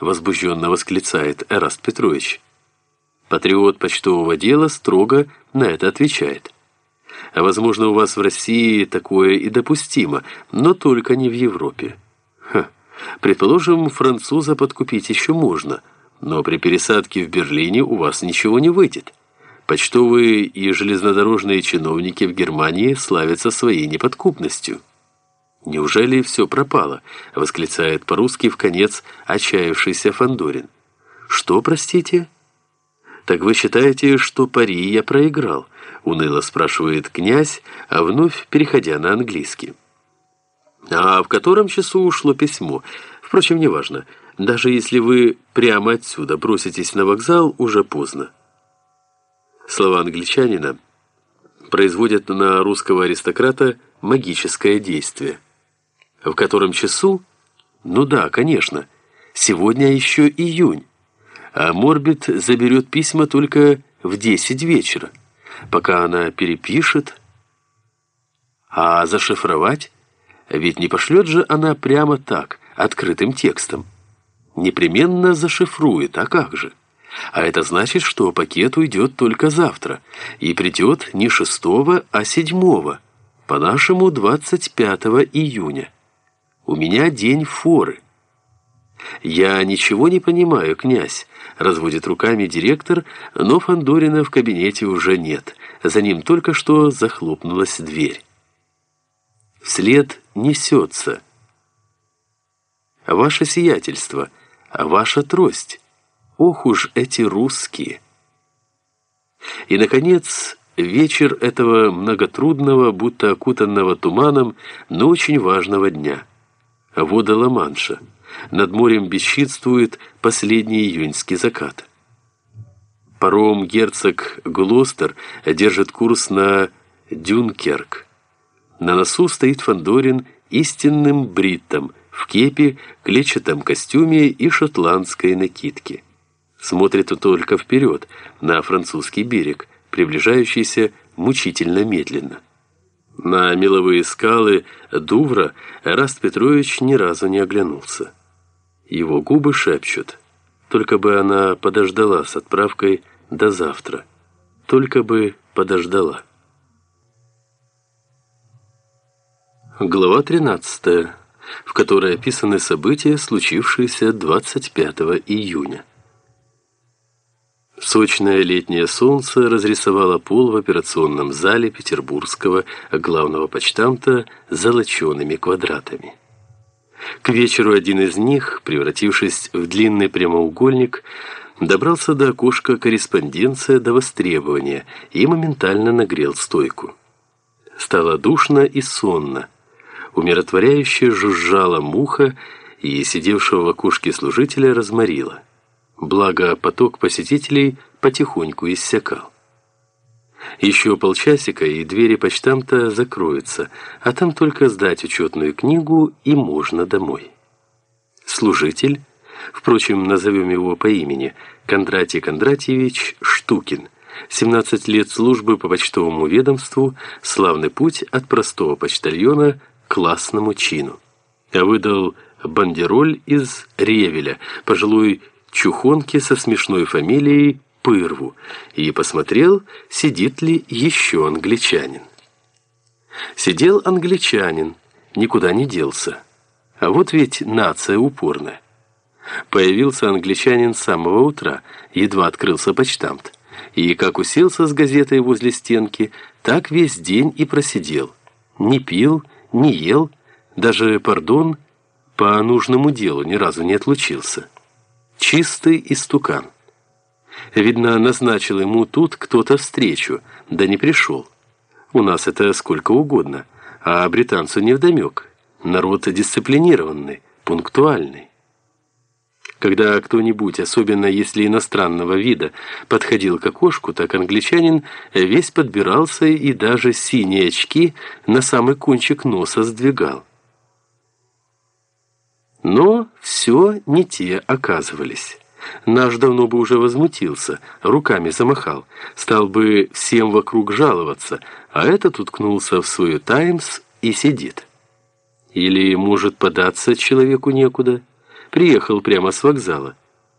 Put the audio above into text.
возбужденно восклицает Эраст Петрович. Патриот почтового дела строго на это отвечает. А возможно, у вас в России такое и допустимо, но только не в Европе. Ха. Предположим, француза подкупить еще можно, но при пересадке в Берлине у вас ничего не выйдет. Почтовые и железнодорожные чиновники в Германии славятся своей неподкупностью. «Неужели все пропало?» — восклицает по-русски в конец отчаявшийся Фандорин. «Что, простите?» «Так вы считаете, что пари я проиграл?» — уныло спрашивает князь, а вновь переходя на английский. «А в котором часу ушло письмо? Впрочем, неважно. Даже если вы прямо отсюда броситесь на вокзал, уже поздно». Слова англичанина производят на русского аристократа магическое действие. В котором часу? Ну да, конечно. Сегодня еще июнь. А Морбит заберет письма только в 10 вечера. Пока она перепишет. А зашифровать? Ведь не пошлет же она прямо так, открытым текстом. Непременно зашифрует, а как же? А это значит, что пакет уйдет только завтра и придет не 6, а 7, по-нашему 25 июня. У меня день форы. Я ничего не понимаю, князь, разводит руками директор, но Фандорина в кабинете уже нет. За ним только что захлопнулась дверь. Вслед несется. Ваше сиятельство, ваша трость. Ох уж эти русские! И, наконец, вечер этого многотрудного, будто окутанного туманом, но очень важного дня. Вода Ла-Манша. Над морем бесчинствует последний июньский закат. Паром герцог Глостер держит курс на Дюнкерк. На носу стоит Фандорин истинным бриттом в кепе, клетчатом костюме и шотландской накидке смотрит только вперед, на французский берег, приближающийся мучительно медленно. На меловые скалы Дувра Раст Петрович ни разу не оглянулся. Его губы шепчут. Только бы она подождала с отправкой до завтра. Только бы подождала. Глава 13, в которой описаны события, случившиеся 25 июня. Сочное летнее солнце разрисовало пол в операционном зале петербургского главного почтамта золочеными квадратами. К вечеру один из них, превратившись в длинный прямоугольник, добрался до окошка корреспонденция до востребования и моментально нагрел стойку. Стало душно и сонно. Умиротворяюще жужжала муха, и сидевшего в окошке служителя разморила благо поток посетителей потихоньку иссякал. Еще полчасика, и двери почтамта закроются, а там только сдать учетную книгу, и можно домой. Служитель, впрочем, назовем его по имени, Кондратий Кондратьевич Штукин, 17 лет службы по почтовому ведомству, славный путь от простого почтальона к классному чину. А выдал бандероль из Ревеля, пожилой чухонке со смешной фамилией Пырву и посмотрел, сидит ли еще англичанин. Сидел англичанин, никуда не делся. А вот ведь нация упорная. Появился англичанин с самого утра, едва открылся почтамт. И как уселся с газетой возле стенки, так весь день и просидел. Не пил, не ел, даже, пардон, по нужному делу ни разу не отлучился. Чистый истукан. Видно, назначил ему тут кто-то встречу, да не пришел. У нас это сколько угодно, а британцу невдомек. Народ дисциплинированный, пунктуальный. Когда кто-нибудь, особенно если иностранного вида, подходил к окошку, так англичанин весь подбирался и даже синие очки на самый кончик носа сдвигал. Но все не те оказывались. Наш давно бы уже возмутился, руками замахал, стал бы всем вокруг жаловаться, а этот уткнулся в свою «Таймс» и сидит. Или может податься человеку некуда – приехал прямо с вокзала.